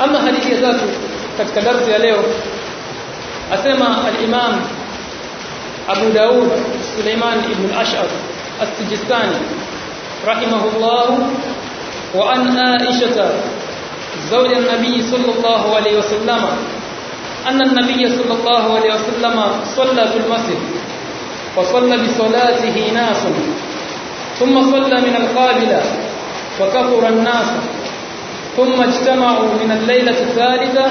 ama hadithi ya tatu katika darasa ya leo asema al-Imam Abu Daud as-Sijistani rahimahullah wa an Aisha زوج النبي صلى الله عليه وسلم أن النبي صلى الله عليه وسلم صلى في المسجد وصلى بصلاته ناس ثم صلى من القابلة وكثر الناس ثم اجتمعوا من الليلة الثالثة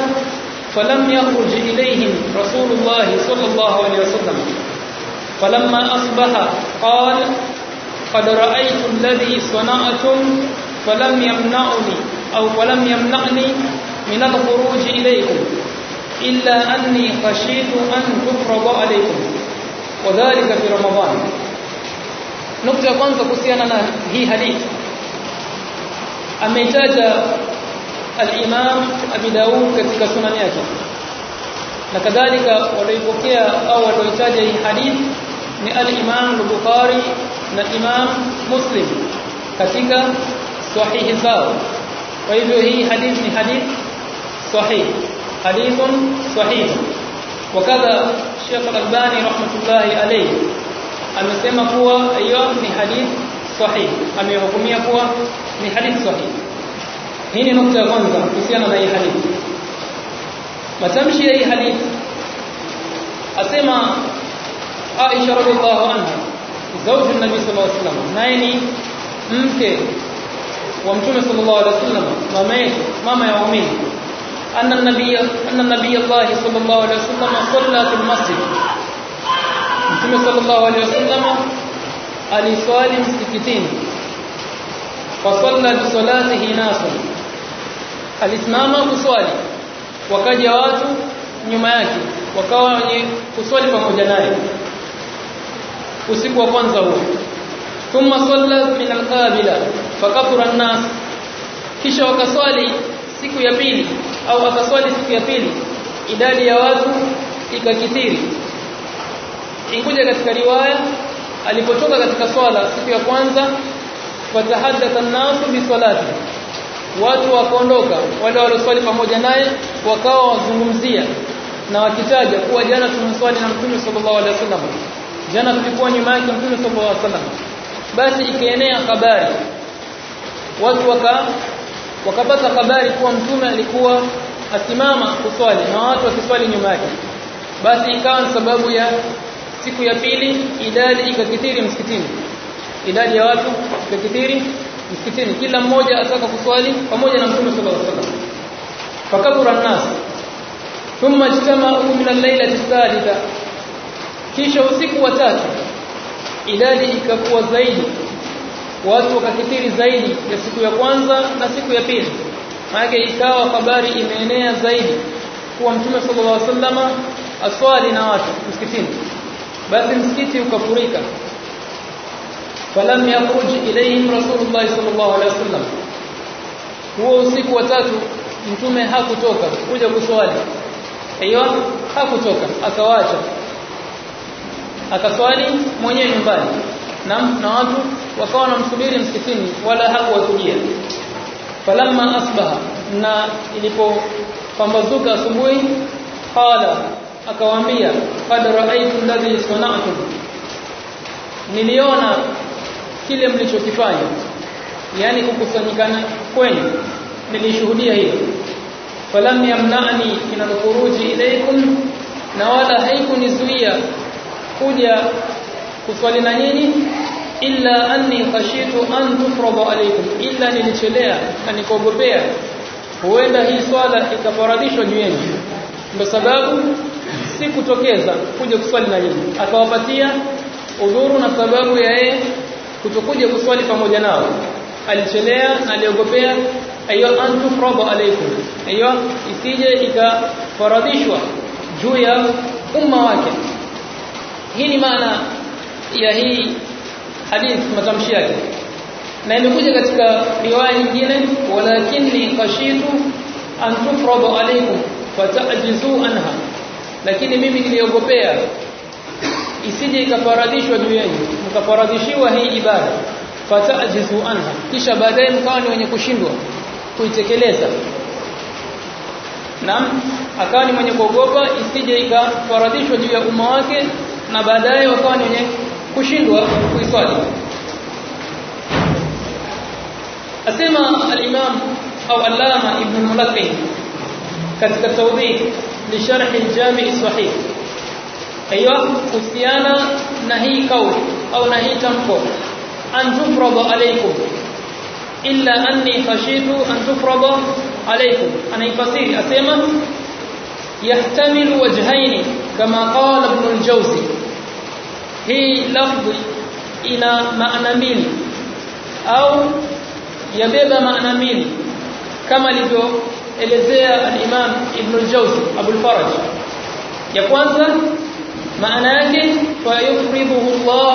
فلم يخرج إليهم رسول الله صلى الله عليه وسلم. فلما أصبح قال قد رأيت الذي صنعتم فلم يمنعني أو فلم يمنعني من الخروج إليكم إلا أني خشيت أن تفرض عليكم. وذلك في رمضان. نقطة kwanza kuhusiana na hii hadithi الإمام أبي داوود داود كتك سنن يكي لكذلك وليبوكيا أول ويتاجي حديث من الإمام البخاري من الإمام مسلم كتك صحيح الزاو ويبو هي حديث من حديث صحيح. حديث صحيح. وكذا الشيخ الأكباني رحمة الله عليه. أن يسمى هو أيام من حديث صحيح. أن يحكمي هو من حديث صحيح. Hii ni nukta ya kwanza kuhusiana na hii hadithi matamshi ya hii hadithi asema Aisha radhiallahu anha zawju nabii sallallahu alaihi wasallam naye ni mke wa mtume sallallahu alaihi wasallam mama yetu mama ya waumini anna nabiy anna nabiy Allah sallallahu alaihi wasallam salla fil masjid mtume sallallahu alaihi wasallam aliswali msikitini fasalla bi salatihi nasu alisimama kuswali. Wakaja watu nyuma yake wakawa wenye kuswali pamoja naye. Usiku wa kwanza huo. Thumma salla min alqabila fakathura an-nas. Kisha wakaswali siku ya pili au akaswali siku ya pili. Idadi ya watu ikakithiri. Inkuja katika riwaya alipotoka katika swala siku ya kwanza fatahadatha an-nas bi salati watu wakaondoka wale walioswali pamoja naye wakawa wazungumzia na wakitaja kuwa jana tumeswali na Mtume sallallahu alaihi wasallam. Jana tulikuwa nyuma yake Mtume sallallahu alaihi wasallam. Basi ikaenea habari. Watu waka wakapata habari kuwa mtume alikuwa asimama kuswali na watu wakiswali nyuma yake. Basi ikawa sababu ya siku ya pili idadi ikakithiri msikitini. Idadi ya watu ikakithiri msikitini kila mmoja ataka kuswali pamoja na mtume sallallahu alaihi wasallam. Fakabura nas thumma ijtama'u min al-lailati thalitha kisha usiku wa tatu idadi ikakuwa zaidi. Watu wakakithiri zaidi ya siku ya kwanza na siku ya pili. Maana ikawa habari imeenea zaidi kuwa mtume sallallahu alaihi wasallama aswali na watu msikitini. Basi msikiti ukafurika falam yakhruj ilayhim rasulullah sallallahu alaihi wasallam huo usiku wa tatu mtume hakutoka kuja kuswali. Aiyo hakutoka akawacha akaswali mwenyewe nyumbani. Na, na watu wakawa wanamsubiri msikitini wala hakuwakujia falamma asbaha na ilipopambazuka asubuhi qala akawaambia qad ra'aytu alladhi sana'tum niliona kile mlichokifanya. Yani kukusanyikana kwenu. Nilishuhudia hilo falam yamna'ni min alkhuruji ilaykum na wala haikunizuia kuja kuswali na nyinyi illa anni khashitu an tufrada alaykum. Illa nilichelea na nikaogopea. Huenda hii swala ikafaradishwa juu yenu. Ndio sababu sikutokeza kuja kuswali na nyinyi. Akawapatia udhuru na sababu ya yeye kutokuja kuswali pamoja nao. Alichelea aliogopea ayo antufrada tufrada alaykum. Ayo isije ikafaradhishwa juu ya umma wake. Hii ni maana ya hii hadith matamshi yake. Na imekuja katika riwaya nyingine walakinni khashitu an tufrada alaykum fatajizu anha. Lakini mimi niliogopea isije ikafaradishwa juu yenu mkafaradhishiwa hii ibada fatajizu anha. Kisha baadaye mkawa ni wenye kushindwa kuitekeleza. Naam akawa ni mwenye kuogopa isije ikafaradhishwa juu ya umma wake na baadaye wakawa ni wenye kushindwa kuiswali. Asema al-imam au allama ibn mulaqin katika tawdih li sharh al-jami' sahih aiyo kuhusiana na hii kauli أو نهيتكم أن تفرض عليكم. إلا أني خشيت أن تفرض عليكم. أنا يفسر أسيما. يحتمل وجهين كما قال ابن الجوزي. هي لفظ إلى معنى ميل. أو يبيب معنى ميل. كما لدو إلزي الإمام ابن الجوزي أبو الفرج. يقوانسا معنى يكي فيفرضه الله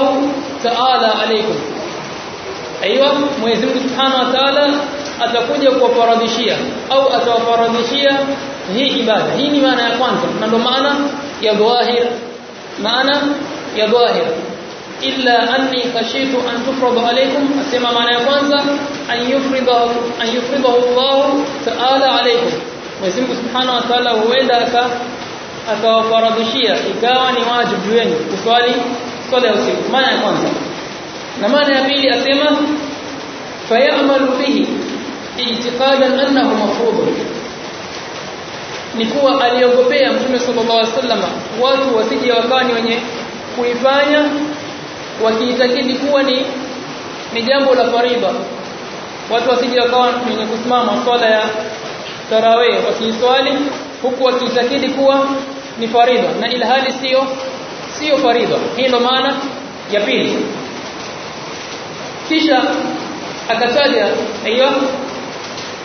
ta'ala alaykum aiywa Mwenyezi Mungu Subhanahu wa Ta'ala atakuja kuwafaradhishia au atawafaradhishia hii ibada hii ni maana ya kwanza na ndio maana ya dhahir maana ya dhahir illa anni khashitu an tufrada alaykum asema maana ya kwanza an yufridahu an yufridahu Allah ta'ala alaykum Mwenyezi Mungu Subhanahu wa Ta'ala huenda aka akawafaradhishia ikawa ni wajibu yenu kuswali swala ya usiku maana ya kwanza. Na maana ya pili asema fayamalu bihi i'tiqadan annahu mafruḍ ni kuwa aliogopea Mtume sallallahu alaihi wasallam watu wasije wakawa ni wenye kuifanya wakiitakidi kuwa ni ni jambo la fariba. Watu wasije wakawa wenye kusimama swala ya tarawih wakiiswali huku wakiitakidi kuwa ni fariba. Na ilhali sio sio faridha hii ndo maana ya pili kisha akataja hiyo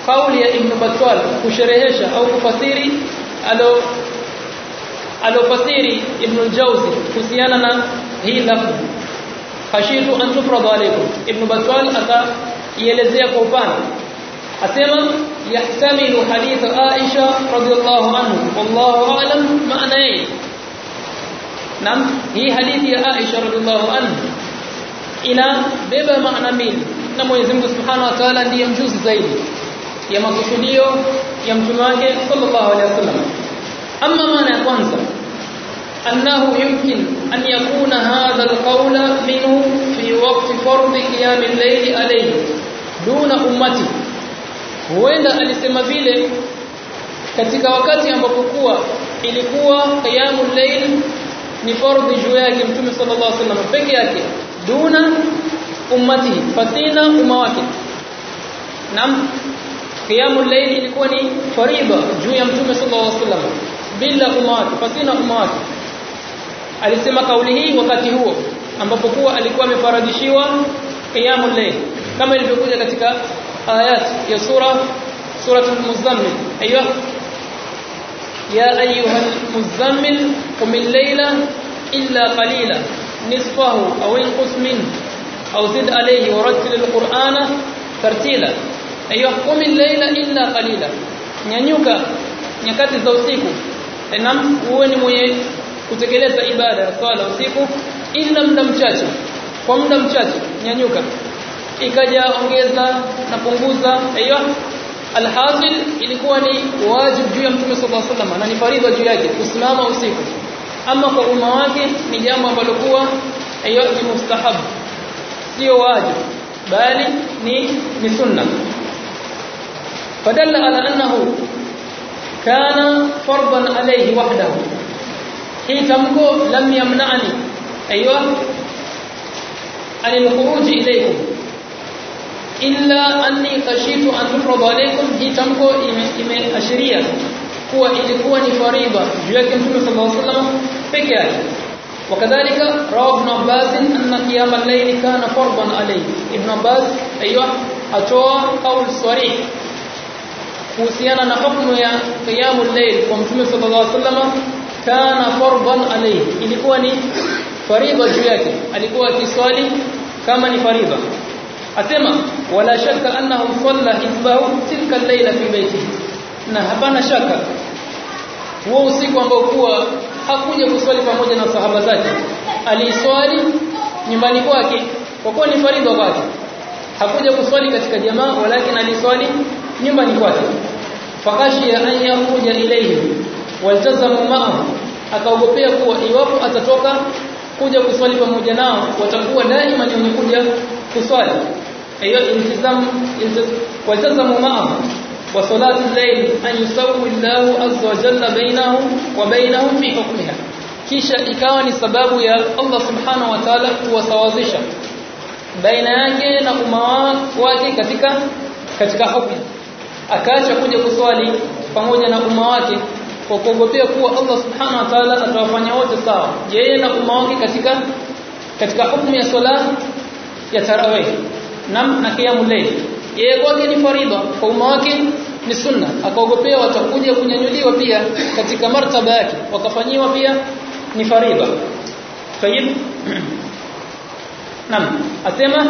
kauli ya Ibn Battal kusherehesha au kufasiri alo alofasiri Ibn al-Jawzi kuhusiana na hii lafzi khashitu an tufrada alaykum Ibn Battal akaielezea kwa upana asema yahtamilu hadith Aisha radhiyallahu anhu wallahu a'lam maana yake nam hii hadithi ya Aisha radhiallahu anha. Ina beba maana mbili. Na Mwenyezi Mungu Subhanahu wa Ta'ala ndiye mjuzi zaidi ya makusudio ya mtume wake sallallahu alaihi wasallam. Amma maana ya kwanza annahu yumkin an yakuna hadha alqawla minhu fi waqti fardhi qiyam al-layl alayhi duna ummati. Huenda alisema vile katika wakati ambapo kuwa ilikuwa qiyamul layl ni fardhi juu yake mtume sallallahu alaihi wasallam peke yake duna ummati fatina umma wake nam qiyamul layl ilikuwa ni faridha juu ya mtume sallallahu alaihi wasallam bila umma fatina umma wake alisema kauli hii wakati huo ambapo kuwa alikuwa amefaradhishiwa qiyamul layl kama ilivyokuja katika ayat ya sura suratul muzammil aywa يا أيها المزمل قم الليل إلا قليلا نصفه أو انقص منه أو زد عليه ورتل القرآن ترتيلا أيها قم الليل إلا قليلا nyanyuka nyakati za usiku nam uwe ni mwenye kutekeleza ibada ya swala usiku ila muda mchache kwa muda mchache nyanyuka ikaja ongeza na punguza aiyo alhasil ilikuwa ni wajibu juu ya mtume sallallahu alaihi wasallam na ni faridha juu yake kusimama usiku ama kwa umma wake ni jambo ambalo kuwa aiyo ni mustahab sio wajibu bali ni ni sunna fadalla ala annahu kana fardan alayhi wahdahu hii tamko lam yamna'ani aiyo anil khuruj ilaykum إلا أني خشيت أن أفرض عليكم هي تمكو إمام أشرية هو إذا هو نفريبة جلك صلى الله عليه وسلم بكاي وكذلك روى ابن عباس أن قيام الليل كان فرضا عليه. ابن عباس أيوه أتوى قول صريح. وسيانا نحكم يا قيام الليل. قوم صلى الله عليه وسلم كان فرضا عليه. إلي هو فريضة جياكي إلي هو كسالي كما نفريضة فريضة asema wala shaka annahu salla hizbahu tilka al-layla fi baytihi. Na hapana shaka huo usiku ambao kuwa hakuja kuswali pamoja na sahaba zake aliswali nyumbani kwake kwa kuwa ni faridha kwake. Hakuja kuswali katika jamaa walakin aliswali nyumbani kwake. Fakashia an yakuja ilayhi waltazamu ma'ahu akaogopea kuwa iwapo atatoka kuja kuswali pamoja nao watakuwa daima ni wenye kuja kuswali hiyo iltizam waltazamu ma'ahu wa salati al-layl an yusawwi Allahu azza wa jalla bainahum wa bainahum fi kisha ikawa ni sababu ya Allah subhanahu wa ta'ala kuwasawazisha baina yake na umma wake katika katika hukumu akaacha kuja kuswali pamoja na umma wake kwa kuogopea kuwa Allah subhanahu wa ta'ala atawafanya wote sawa. Yeye na umma wake katika katika hukumu ya swala ya tarawih nam na qiyamul layl yeye kwake ni faridha kwa umma wake ni sunna. Akaogopea watakuja kunyanyuliwa pia katika martaba yake. Wakafanyiwa pia ni faridha tayib nam. Asema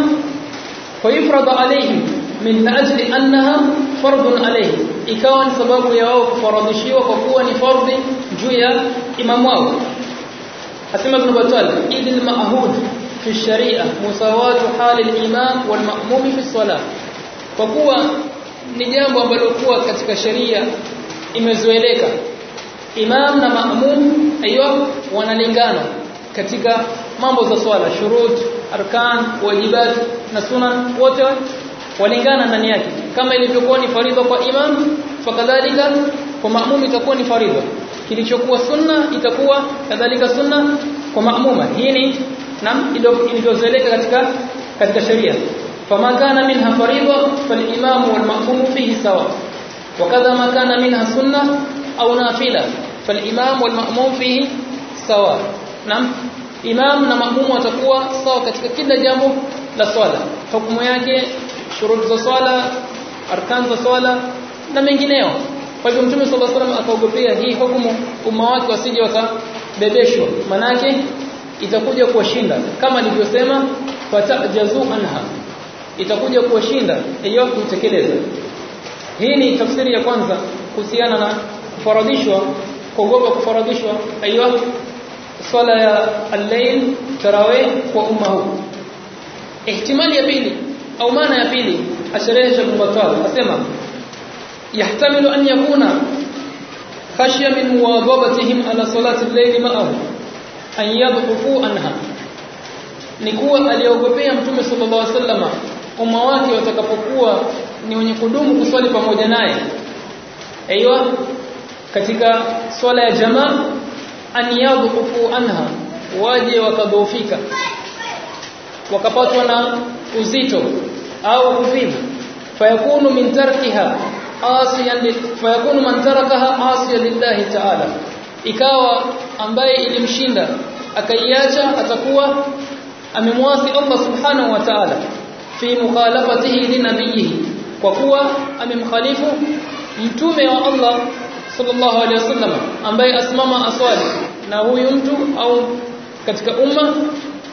fayufrada alayhim min ajli annaha fardun alayhi. Ikawa ni sababu ya wao kufaradhishiwa kwa kuwa ni fardhi juu ya imamu wao. Asema ibn batal idil ma'hud fi sharia musawatu hali al-imam wal ma'mum fi salah kwa kuwa ni jambo ambalo kuwa katika sharia imezoeleka. Imam na ma'mum aiyo wanalingana katika mambo za swala shurut arkan wajibat na sunan wote walingana ndani yake. Kama ilivyokuwa ni faridha kwa imam fakadhalika kwa maamum itakuwa ni faridha. Kilichokuwa sunna itakuwa kadhalika sunna kwa maamuma hii ni nam ilivyozeleka katika katika sheria. Fama kana minha faridha falimamu walmamum fihi sawa. Wakadha ma kana minha sunna au nafila falimam walmamum fihi sawa. Nam imam na mamumu watakuwa sawa katika kila jambo la swala. Hukumu yake shurut za swala arkan za swala na mengineo. Kwa hivyo mtume sallallahu alaihi wasallam akaogopea hii hukumu umma wake wasije wakabebeshwa. Manake itakuja kuwashinda. Kama nilivyosema fatajazu anha itakuja kuwashinda hiyo kutekeleza. Hii ni tafsiri ya kwanza kuhusiana na kufaradishwa kuogopa kufaradishwa hiyo swala ya al-layl tarawih kwa umma huu. Ihtimali ya pili au maana ya pili asharehe Ibn Battal asema yahtamilu an yakuna khashya min muwadabatihim ala salati al-layl ma'ahu an yadhufu anha. Ni kuwa aliogopea mtume sallallahu alaihi wasallam umma wake watakapokuwa ni wenye kudumu kuswali pamoja naye. Aiywa katika swala ya jamaa an yadhufu anha waje wakadhoofika wakapatwa na uzito au uvivu fayakunu min tarkiha asiyan fayakunu man tarakaha asiyan lillahi ta'ala ikawa ambaye ilimshinda akaiacha atakuwa amemwasi Allah subhanahu wa ta'ala fi mukhalafatihi linabiyihi kwa kuwa amemkhalifu mtume wa Allah sallallahu alaihi wasallam ambaye asimama aswali. Na huyu mtu au katika umma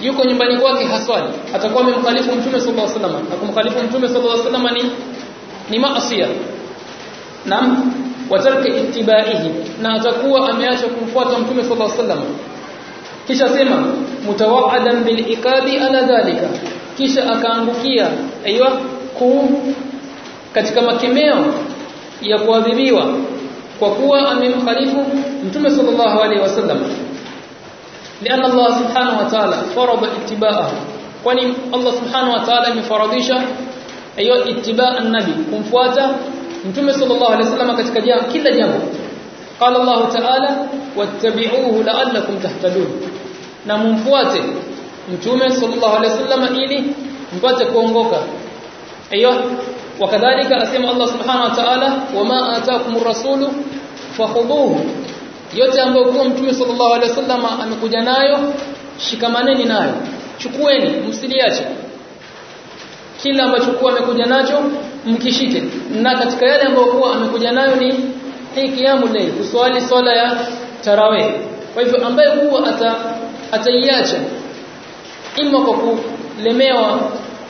yuko nyumbani kwake haswali. Atakuwa amemkhalifu mtume sallallahu alaihi wasallam. Na kumkhalifu mtume sallallahu alaihi wasallam ni ni maasiya nam watarka ittibaihi na atakuwa ameacha kumfuata mtume sallallahu alaihi wasallam kisha sema mutawaadan bil iqabi ala dhalika kisha akaangukia aiywa ku katika makemeo ya kuadhibiwa kwa kuwa amemkhalifu mtume sallallahu alaihi wasallam لأن الله سبحانه وتعالى فرض اتباعه kwani Allah subhanahu wa ta'ala amefaradhisha hiyo ittiba an-nabi kumfuata mtume sallallahu alaihi wasallam katika jambo kila jambo. Qala Allah ta'ala wattabi'uhu la'allakum tahtadun. Na mumfuate mtume sallallahu alaihi wasallam ili mpate kuongoka. Aiyo wakadhalika asema Allah subhanahu wa ta'ala wama ataakumur rasulu fakhudhuhu yote ambayo kwa mtume sallallahu alaihi wasallam amekuja nayo shikamaneni nayo. Chukueni msiliache kila ambacho kwa amekuja nacho mkishike. Na katika yale ambayo kwa amekuja nayo ni hii kiamu leo kuswali swala ya tarawih. Kwa hivyo ambaye huwa ata ataiacha ima kwa kulemewa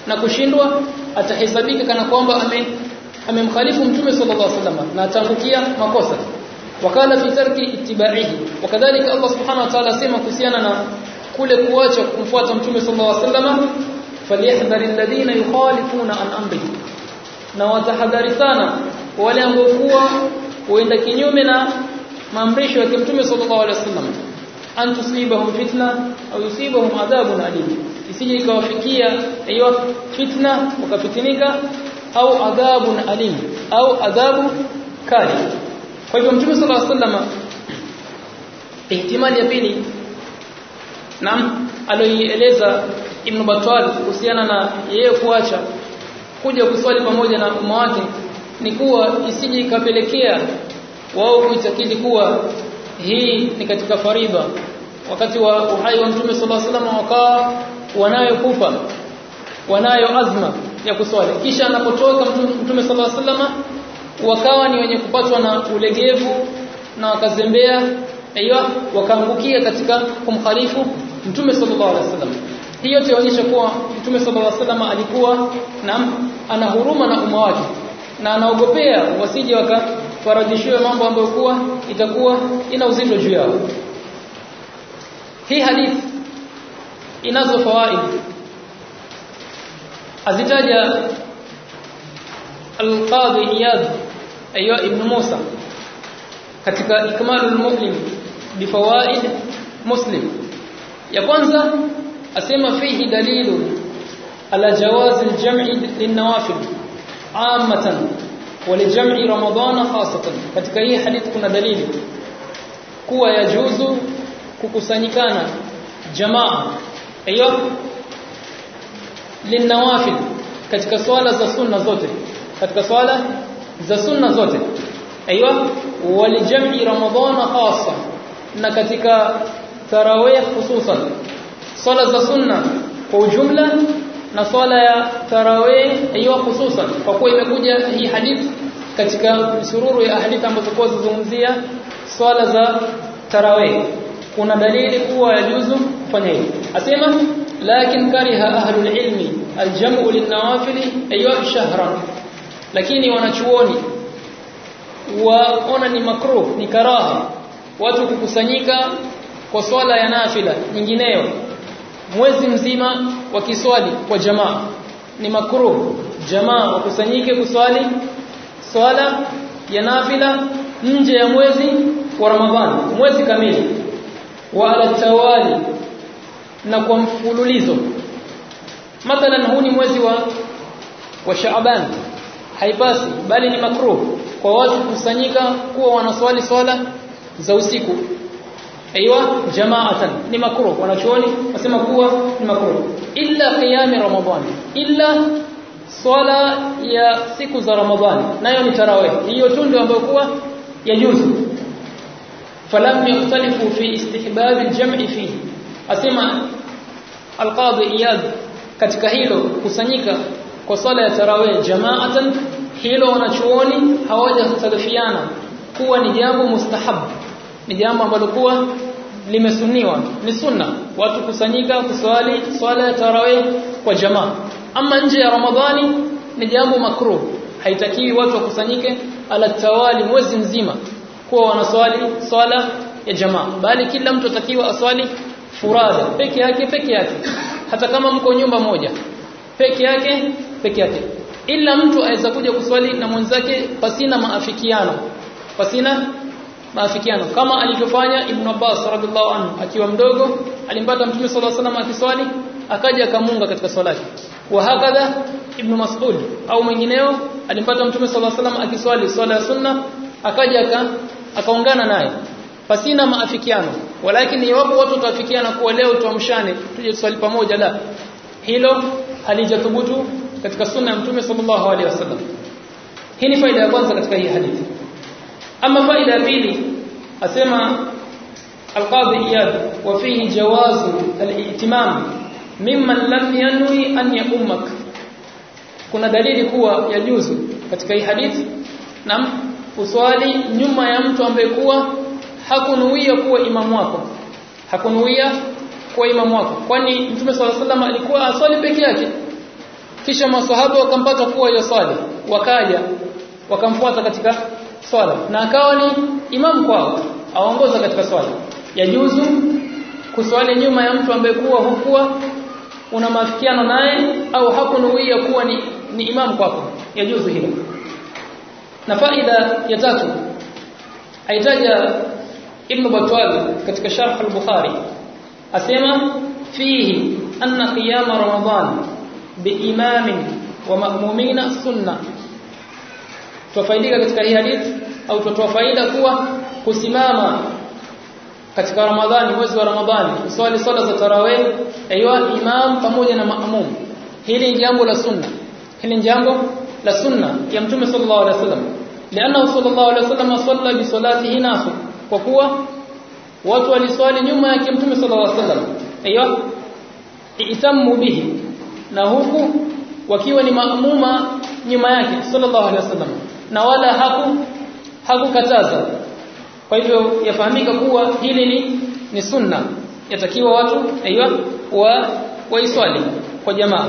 na kushindwa atahesabika kana kwamba ame amemkhalifu mtume sallallahu alaihi wasallam na atangukia makosa. Wakala fi tarki ittibaihi. Wakadhalika Allah subhanahu wa ta'ala sema kuhusiana na kule kuacha kumfuata mtume sallallahu alaihi wasallam falyahdhari alladhina yukhalifuna an amrihi na watahadhari sana wale ambao kuwa huenda kinyume na maamrisho ya Mtume sallallahu alaihi wasallam. An tusibahum fitna au yusibahum adhabun alim. Isije ikawafikia hiyo fitna wakafitinika au adhabun alim au adhabu kali. Kwa hivyo Mtume sallallahu alaihi wasallam ihtimali ya pili naam aloieleza Ibn Battal kuhusiana na yeye kuacha kuja kuswali pamoja na umma wake ni kuwa isije ikapelekea wao kuitakidi kuwa hii ni katika fariba. Wakati wa uhai wa Mtume صلى الله عليه wakawa wanayo kufa wanayo azma ya kuswali. Kisha anapotoka Mtume صلى الله wasallam wakawa ni wenye kupatwa na ulegevu na wakazembea aiyo wakaangukia katika kumkhalifu Mtume صلى الله عليه wasallam hii yote inaonyesha kuwa Mtume sallallahu alaihi wasallam alikuwa na ana huruma na umma wake. Na anaogopea wasije wakafarajishiwe mambo ambayo kuwa itakuwa ina uzito juu yao. Hii hadithi inazo fawaid. Azitaja al-Qadhi Iyad ayo ibn Musa katika ikmalul mu'lim bifawaid muslim. Ya kwanza asema fihi dalilu ala jawaz al-jam'i lin-nawafil ammatan wa li-jam'i ramadana khasatan katika hii hadithi kuna dalili kuwa yajuzu kukusanyikana jamaa ayo linawafil katika swala za sunna zote katika swala za sunna zote aiywa walijam'i ramadhana khassa na katika tarawih hususan swala za sunna kwa ujumla na swala ya tarawih hiyo hususan kwa kuwa imekuja hii hadithi katika msururu ya hadithi ambazo kwa zizungumzia swala za tarawih. Kuna dalili kuwa yajuzu kufanya hivyo. Asema lakin kariha ahlul ilmi aljamu linawafili aywa shahran. Lakini wanachuoni waona ni makruh ni karaha watu kukusanyika kwa swala ya nafila nyingineyo mwezi mzima wa kiswali kwa jamaa. Ni makruh. Jamaa wakusanyike kuswali swala ya nafila nje ya mwezi wa Ramadhani mwezi kamili. Wa ala tawali na kwa mfululizo. Mathalan huu ni mwezi wa wa Shaaban haipasi bali ni makruh. Kwa watu kusanyika kuwa wanaswali swala za usiku أيوه جماعة. لمكروه ونشوني اسمع كوا لمكروه إلا قيام رمضان. إلا صلاة يا سيكو ذا رمضان. نايو متراويه هيو تو ndio ambayo kwa يجوز. فلم يختلف في استحباب الجمع فيه. اسمع القاضي إياد ketika hilo kusanyika kwa sala ya tarawih jamaatan hilo wanachuoni hawajastadfiana kuwa ni jambo mustahabu ni jambo ambalo kuwa limesuniwa ni sunna. Watu kusanyika kuswali swala ya tarawih kwa jamaa. Ama nje ya ramadhani ni jambo makruh. Haitakiwi watu wakusanyike ala tawali mwezi mzima kuwa wanaswali swala ya jamaa. Bali kila mtu atakiwa aswali furada peke yake peke yake. Hata kama mko nyumba moja peke yake peke yake. Ila mtu aweza kuja kuswali na mwenzake pasina maafikiano pasina maafikiano. Kama alivyofanya Ibn Abbas radhiallahu anhu akiwa mdogo alimpata Mtume sallallahu alaihi wasallam akiswali akaja akamunga katika swala yake wa hakadha Ibn Mas'ud au mwingineo alimpata Mtume sallallahu alaihi wasallam akiswali swala ya sunna akaja aka akaungana naye. Pasina maafikiano. Walakini iwapo watu watafikiana kuwa leo tuamshane tuje tuswali pamoja la. Hilo halijathubutu katika sunna ya Mtume sallallahu alaihi wasallam. Hii ni faida ya kwanza katika hii hadithi ama faida ya pili asema القاضي إياد وفيه جواز الائتمام ممن لم ينوي أن يؤمك kuna dalili kuwa yajuzu katika hii hadithi na uswali nyuma ya mtu ambaye kuwa hakunuia kuwa imamu wako hakunuia kuwa imamu wako kwani mtume swalla sallam alikuwa aswali peke yake kisha maswahaba wakampata kuwa yoswali wakaja wakamfuata katika swala. Na akawa ni imamu kwao aongoza katika swala. Yajuzu kuswali nyuma ya mtu ambaye kuwa hukuwa una mafikiano naye au hakunuia kuwa ni, ni imamu kwako. Yajuzu hilo. Na faida ya tatu aitaja ibn Batwal katika sharh al-Bukhari. Asema fihi anna qiyam ramadan biimamin wa ma'mumina sunna tufaidika katika hii hadithi au tutoa faida kuwa kusimama katika Ramadhani mwezi wa Ramadhani kuswali swala za tarawih aiwa imam pamoja na maamum hili ni jambo la sunna. Hili ni jambo la sunna ya mtume sallallahu alaihi wasallam. Lianahu sallallahu alaihi wasallam salla bi salatihi nasu. Kwa kuwa watu waliswali nyuma yake mtume sallallahu alaihi wasallam. Aiwa itamu bihi. Na huku wakiwa ni maamuma nyuma yake sallallahu alaihi wasallam na wala haku hakukataza. Kwa hivyo yafahamika kuwa hili ni ni sunna. Yatakiwa watu aiywa wa waiswali kwa jamaa